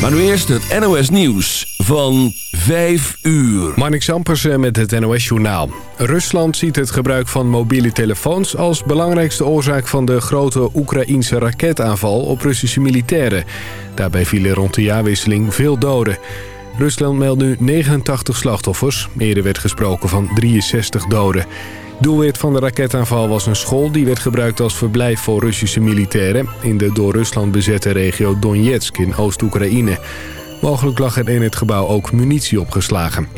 Maar nu eerst het NOS Nieuws van 5 uur. Marnik Sampersen met het NOS Journaal. Rusland ziet het gebruik van mobiele telefoons als belangrijkste oorzaak van de grote Oekraïense raketaanval op Russische militairen. Daarbij vielen rond de jaarwisseling veel doden. Rusland meldt nu 89 slachtoffers. Eerder werd gesproken van 63 doden. Doelwit van de raketaanval was een school die werd gebruikt als verblijf voor Russische militairen... in de door Rusland bezette regio Donetsk in Oost-Oekraïne. Mogelijk lag er in het gebouw ook munitie opgeslagen.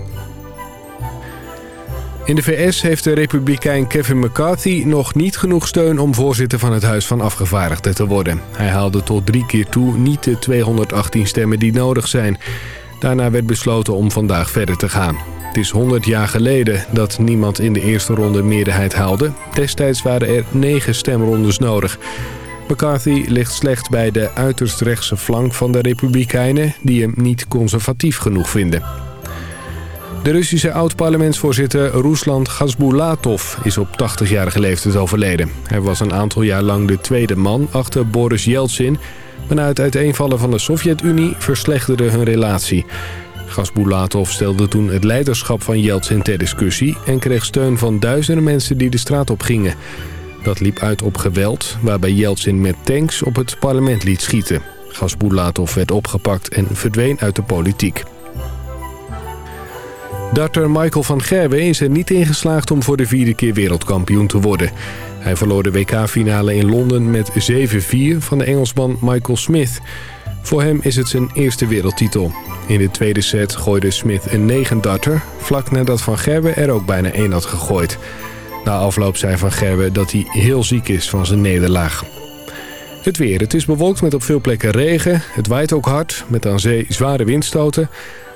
In de VS heeft de republikein Kevin McCarthy nog niet genoeg steun om voorzitter van het Huis van Afgevaardigden te worden. Hij haalde tot drie keer toe niet de 218 stemmen die nodig zijn. Daarna werd besloten om vandaag verder te gaan. Het is 100 jaar geleden dat niemand in de eerste ronde meerderheid haalde. Destijds waren er negen stemrondes nodig. McCarthy ligt slecht bij de uiterst rechtse flank van de Republikeinen... die hem niet conservatief genoeg vinden. De Russische oud-parlementsvoorzitter Ruslan Gazbulatov is op 80-jarige leeftijd overleden. Hij was een aantal jaar lang de tweede man achter Boris Yeltsin... maar na het uiteenvallen van de Sovjet-Unie verslechterde hun relatie... Gasbulatov stelde toen het leiderschap van Yeltsin ter discussie... en kreeg steun van duizenden mensen die de straat op gingen. Dat liep uit op geweld, waarbij Yeltsin met tanks op het parlement liet schieten. Gasbulatov werd opgepakt en verdween uit de politiek. Darter Michael van Gerwen is er niet ingeslaagd om voor de vierde keer wereldkampioen te worden. Hij verloor de WK-finale in Londen met 7-4 van de Engelsman Michael Smith. Voor hem is het zijn eerste wereldtitel. In de tweede set gooide Smith een 9 darter, vlak nadat Van Gerwen er ook bijna één had gegooid. Na afloop zei Van Gerwen dat hij heel ziek is van zijn nederlaag. Het weer. Het is bewolkt met op veel plekken regen. Het waait ook hard, met aan zee zware windstoten.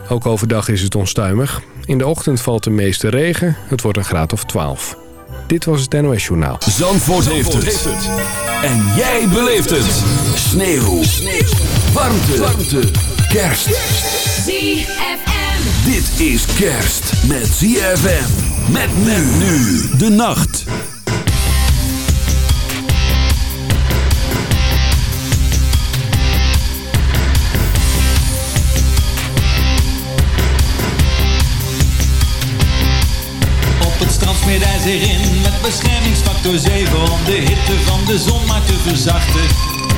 Ook overdag is het onstuimig. In de ochtend valt de meeste regen. Het wordt een graad of 12. Dit was het NOS Journaal. Zandvoort, heeft, het. En jij beleeft het. Sneeuw. Sneeuw. Warmte. Warmte. Kerst. ZFM. Dit is kerst met ZFM. Met men nu. De nacht. Op het strand smeert hij zich in met beschermingsfactor 7 om de hitte van de zon maar te verzachten.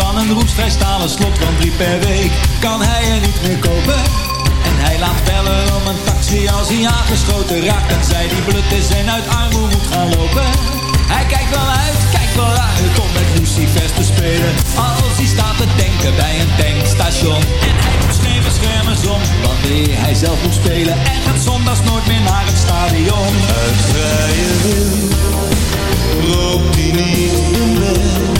van een roestvrij stalen slot, want drie per week kan hij er niet meer kopen. En hij laat bellen om een taxi als hij aangeschoten raakt en zij die blut is en uit armoede moet gaan lopen. Hij kijkt wel uit, kijkt wel uit om met Lucifers te spelen, als hij staat te denken bij een tankstation. En hij doet scheve schermen om, wanneer hij zelf moet spelen en gaat zondags nooit meer naar het stadion. Uit vrije wil rookt hij niet in bed.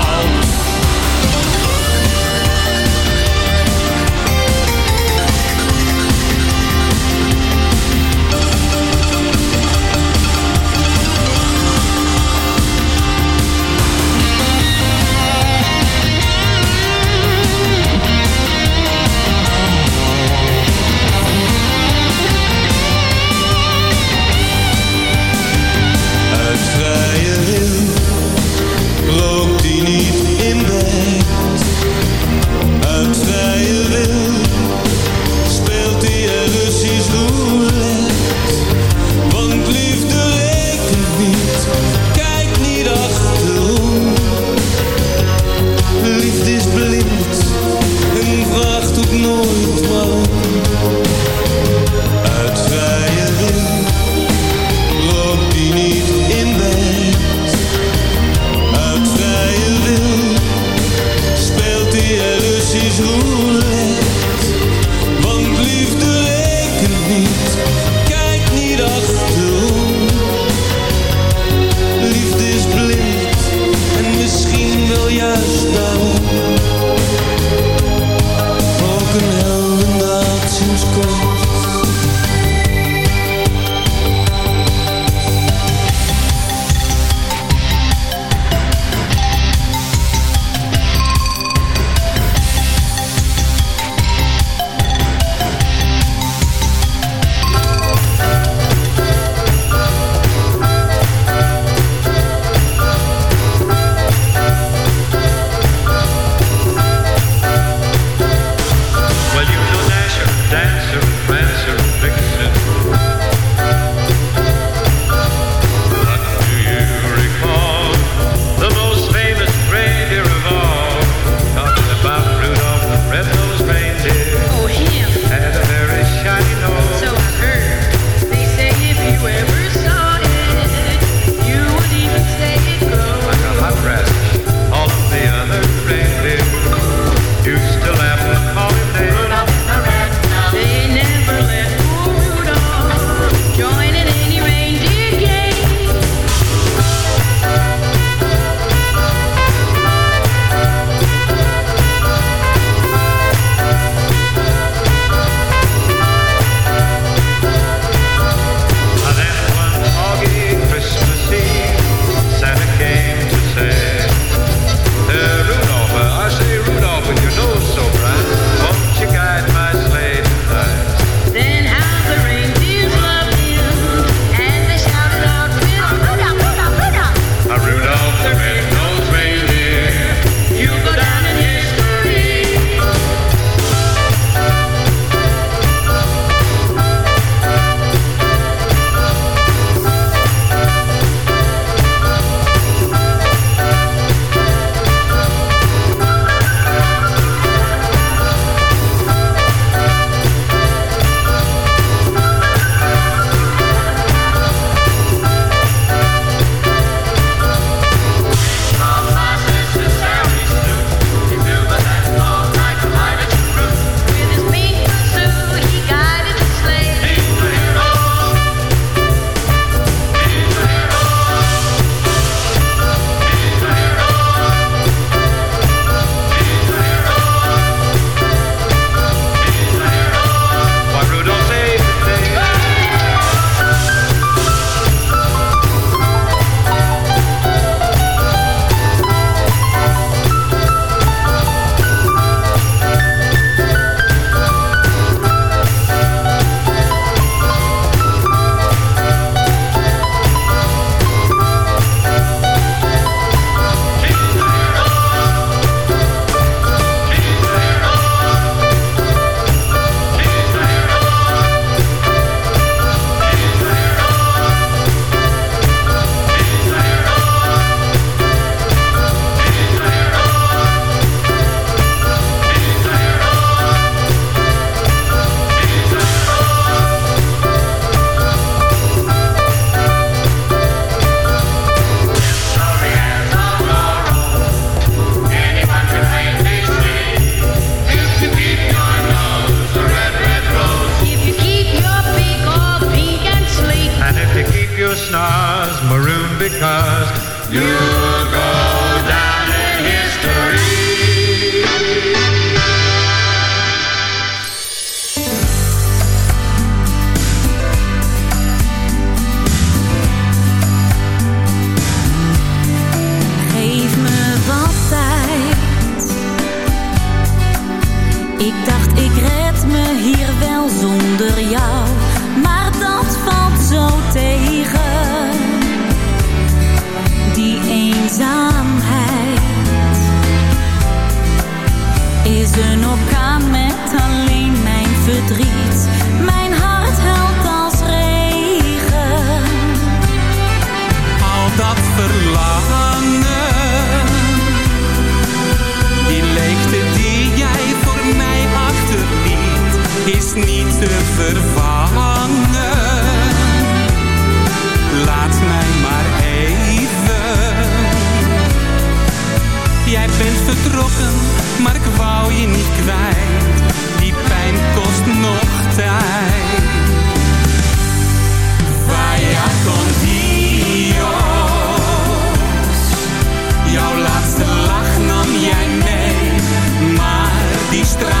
стран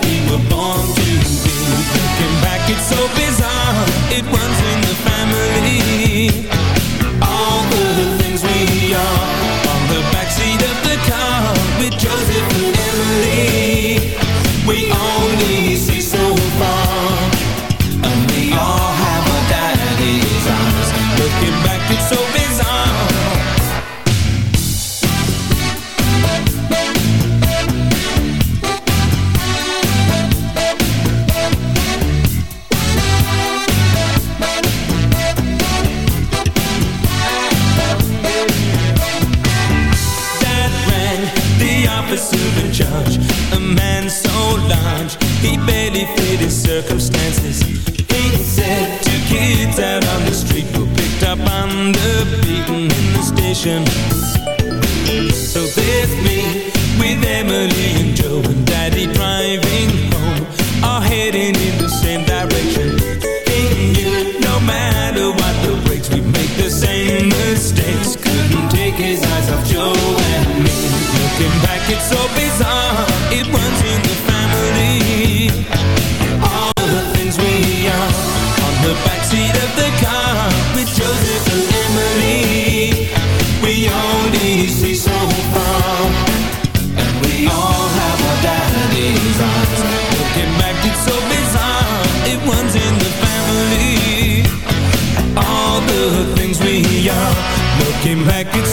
make it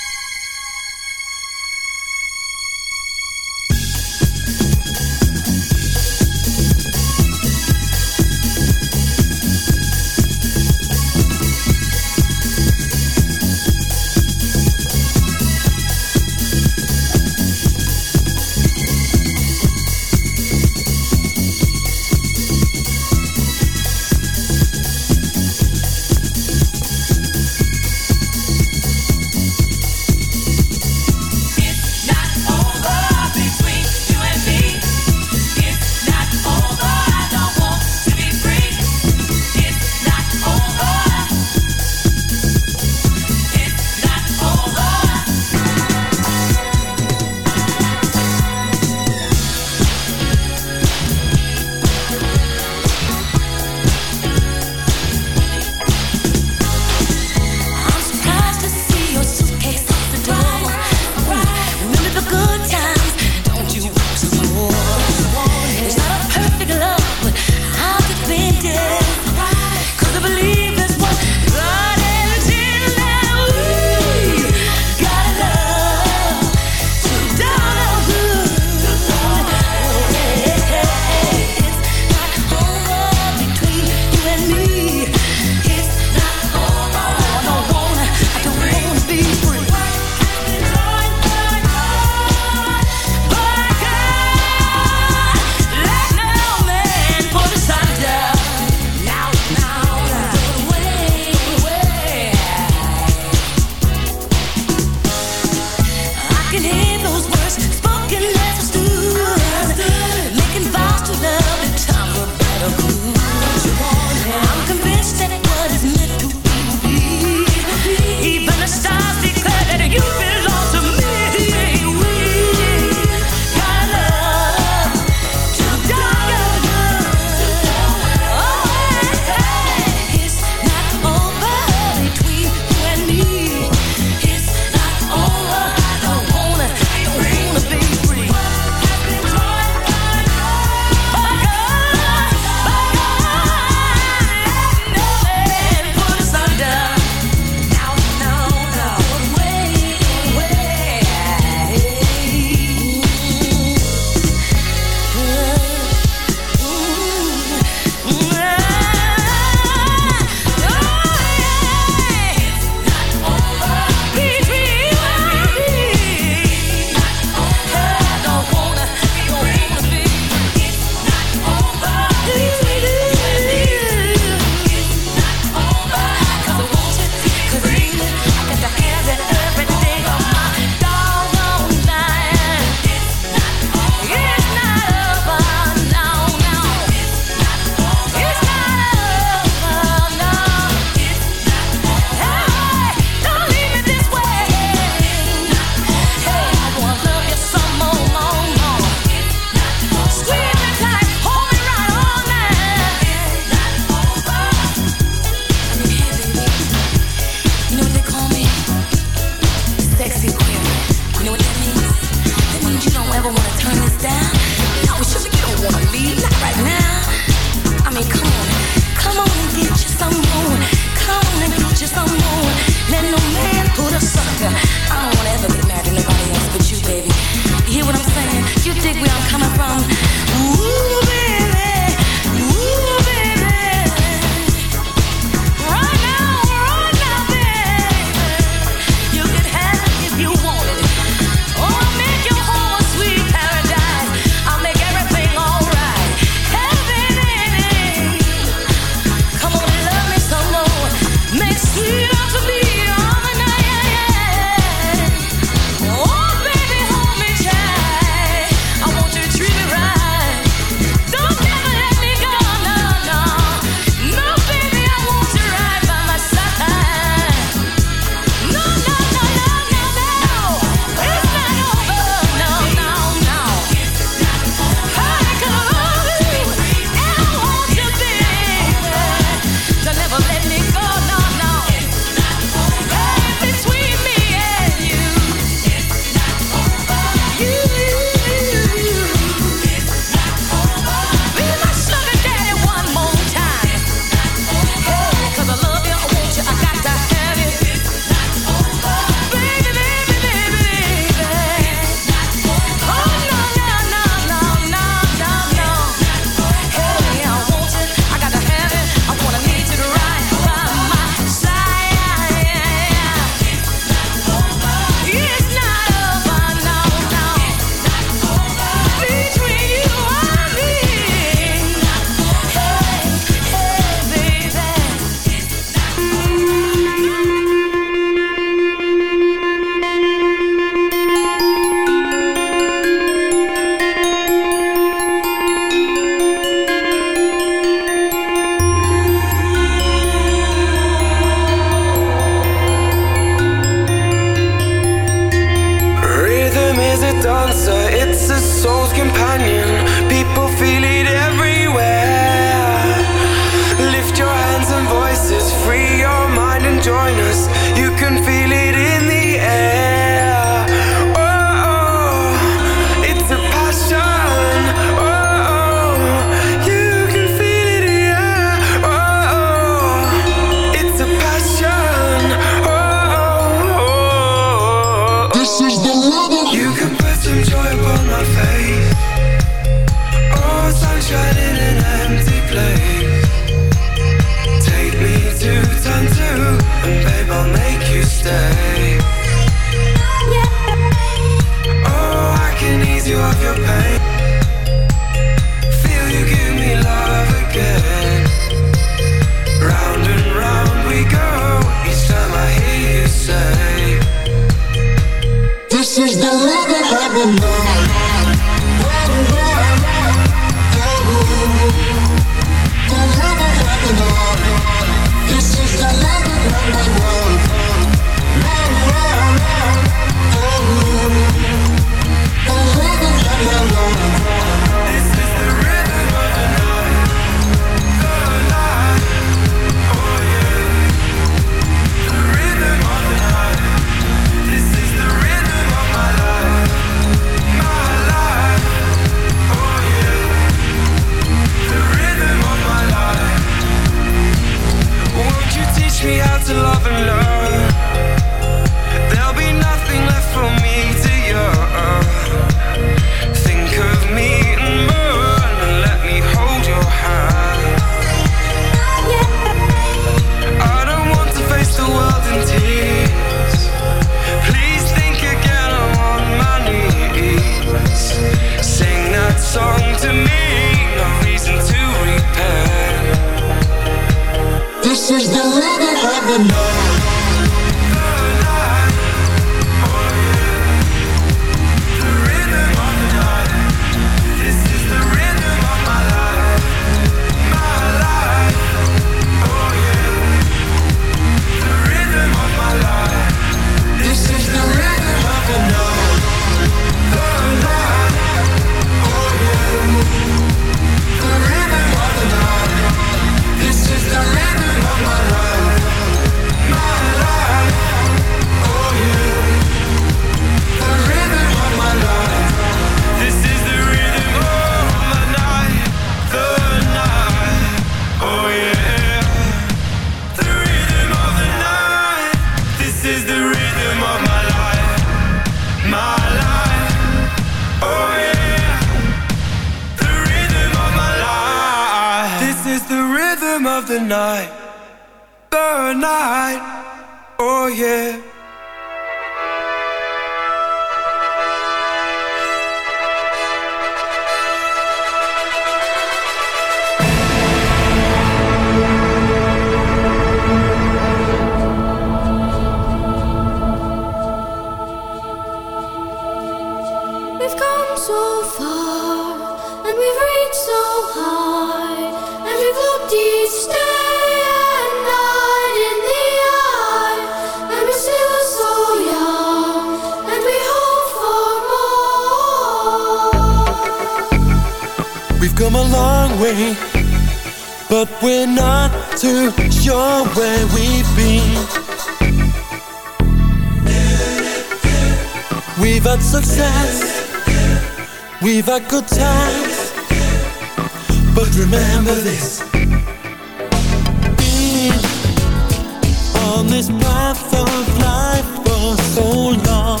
this path of life for so long.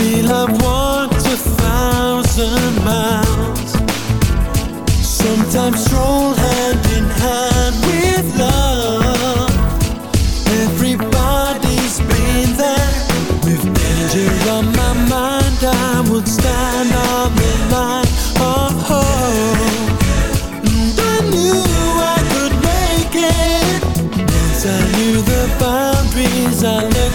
A thousand miles. Sometimes stroll hand in hand with love.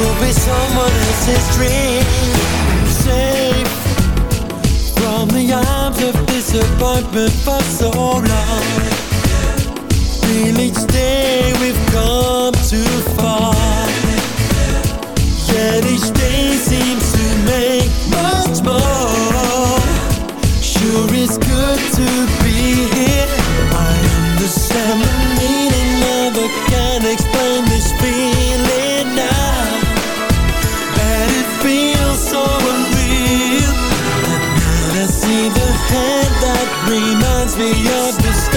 will be someone else's dream. Safe from the arms of disappointment for so long. Feel each day we've come too far. be understood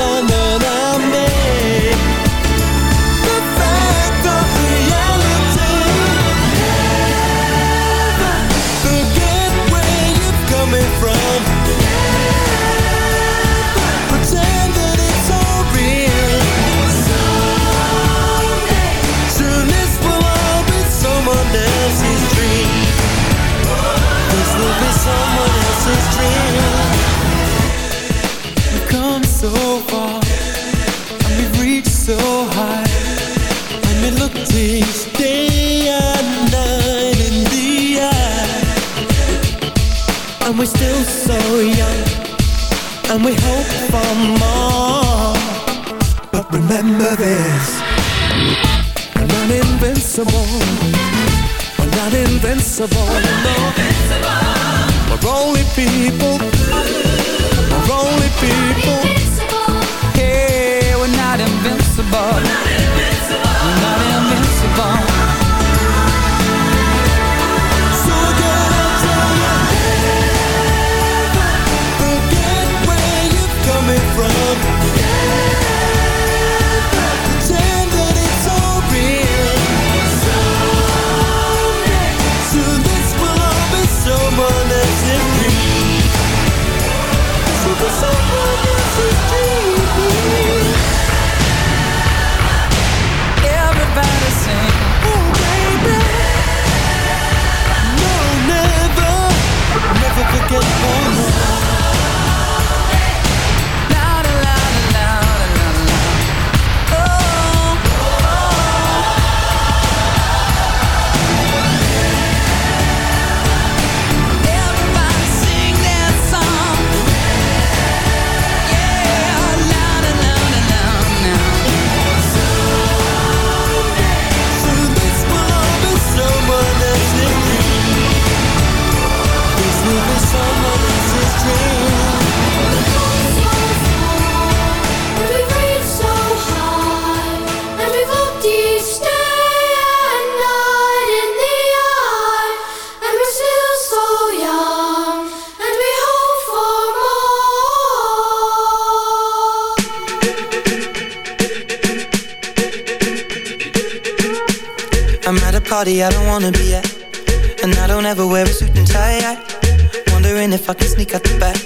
out the back.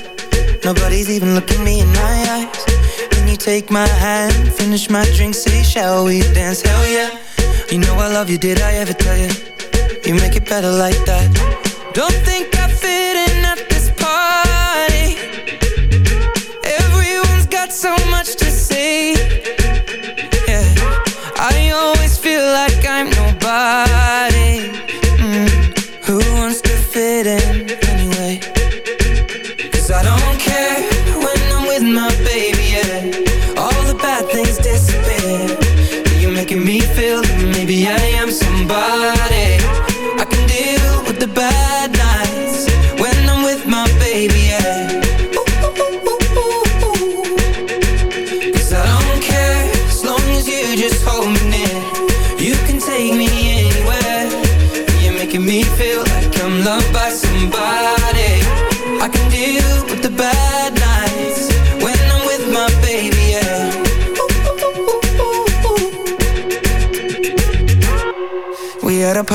Nobody's even looking me in my eyes. Can you take my hand, finish my drink, say shall we dance? Hell yeah. You know I love you, did I ever tell you? You make it better like that. Don't think I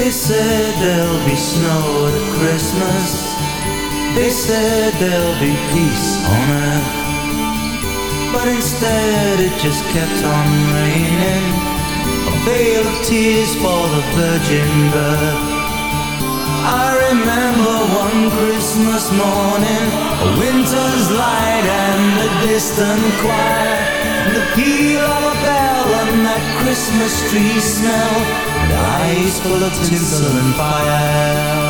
They said there'll be snow at Christmas. They said there'll be peace on earth. But instead it just kept on raining. A veil of tears for the virgin birth. I remember one Christmas morning A winter's light and a distant choir. And The peal of a bell and that Christmas tree smell And eyes full of tinsel and fire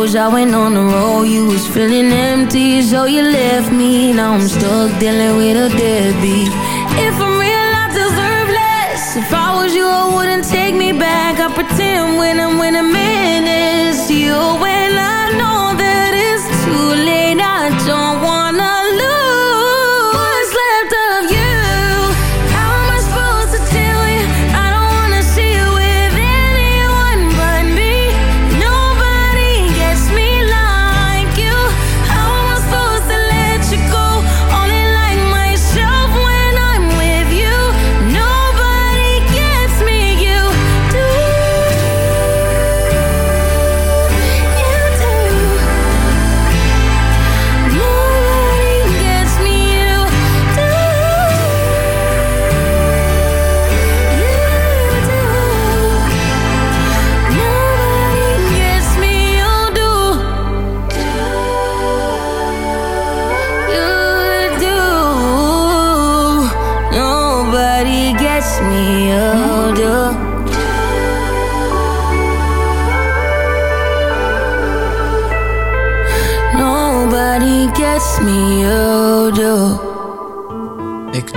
shows I went on the road. You was feeling empty So you left me. Now I'm stuck dealing with a deadbeat. If I'm real I deserve less. If I was you I wouldn't take me back. I pretend when I'm when I'm in You. When I know that it's too late I don't want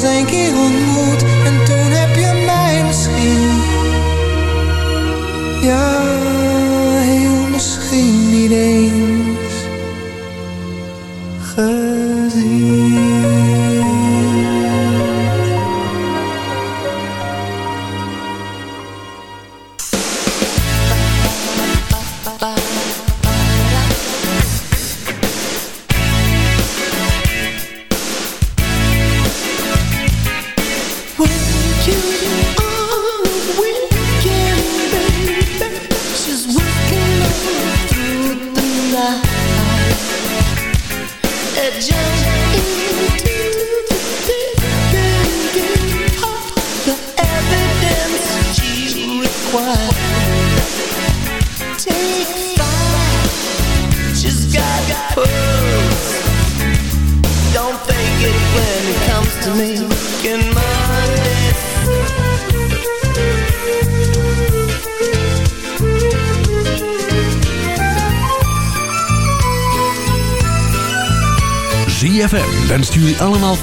pas een keer ontmoet en toen heb je mij misschien. Ja,